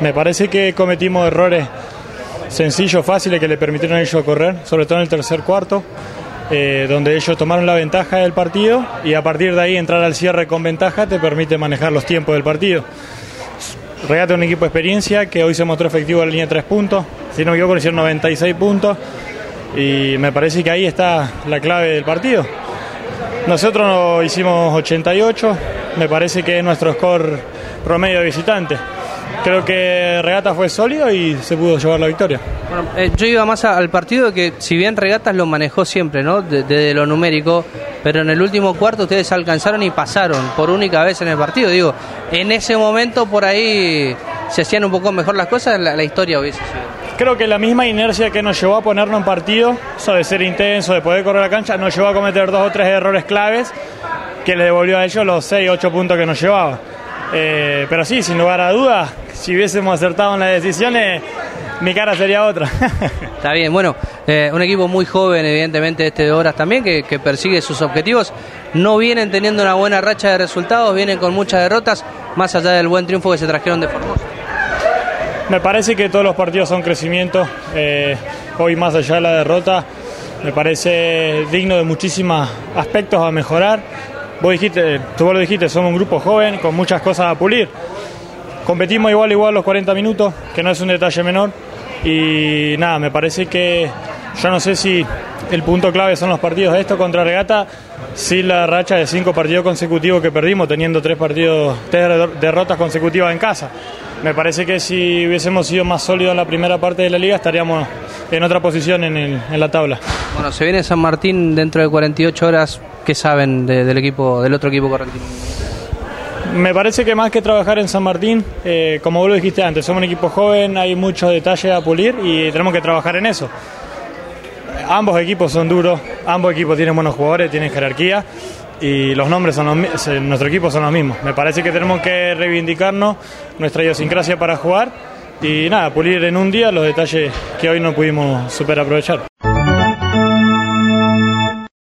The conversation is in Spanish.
Me parece que cometimos errores sencillos, fáciles, que le permitieron a ellos correr, sobre todo en el tercer cuarto, eh, donde ellos tomaron la ventaja del partido y a partir de ahí entrar al cierre con ventaja te permite manejar los tiempos del partido. Regata un equipo de experiencia que hoy se mostró efectivo en la línea de tres puntos, si no me equivoco, hicieron 96 puntos y me parece que ahí está la clave del partido. Nosotros hicimos 88, me parece que es nuestro score promedio de visitante. Creo que Regata fue sólido y se pudo llevar la victoria. Bueno, eh, yo iba más a- al partido que si bien Regatas lo manejó siempre, ¿no? De- Desde lo numérico, pero en el último cuarto ustedes alcanzaron y pasaron por única vez en el partido. Digo, en ese momento por ahí se hacían un poco mejor las cosas, la, la historia hubiese sido. Creo que la misma inercia que nos llevó a ponernos en partido, eso de ser intenso, de poder correr la cancha, nos llevó a cometer dos o tres errores claves que le devolvió a ellos los 6, 8 puntos que nos llevaba. Eh, pero sí, sin lugar a dudas, si hubiésemos acertado en las decisiones, mi cara sería otra. Está bien, bueno, eh, un equipo muy joven, evidentemente, este de Horas también, que, que persigue sus objetivos. No vienen teniendo una buena racha de resultados, vienen con muchas derrotas, más allá del buen triunfo que se trajeron de Formosa. Me parece que todos los partidos son crecimiento. eh, hoy, más allá de la derrota, me parece digno de muchísimos aspectos a mejorar. Vos dijiste, tú lo dijiste, somos un grupo joven con muchas cosas a pulir. Competimos igual igual los 40 minutos, que no es un detalle menor. Y nada, me parece que yo no sé si el punto clave son los partidos de esto contra Regata, si la racha de cinco partidos consecutivos que perdimos, teniendo tres partidos, tres der- derrotas consecutivas en casa. Me parece que si hubiésemos sido más sólidos en la primera parte de la liga, estaríamos en otra posición en, en la tabla. Bueno, se viene San Martín dentro de 48 horas. ¿Qué saben de- del equipo, del otro equipo correntino? Me parece que más que trabajar en San Martín, eh, como vos lo dijiste antes, somos un equipo joven, hay muchos detalles a pulir y tenemos que trabajar en eso. Ambos equipos son duros, ambos equipos tienen buenos jugadores, tienen jerarquía y los nombres son los nuestro equipo son los mismos. Me parece que tenemos que reivindicarnos nuestra idiosincrasia para jugar y nada, pulir en un día los detalles que hoy no pudimos super aprovechar.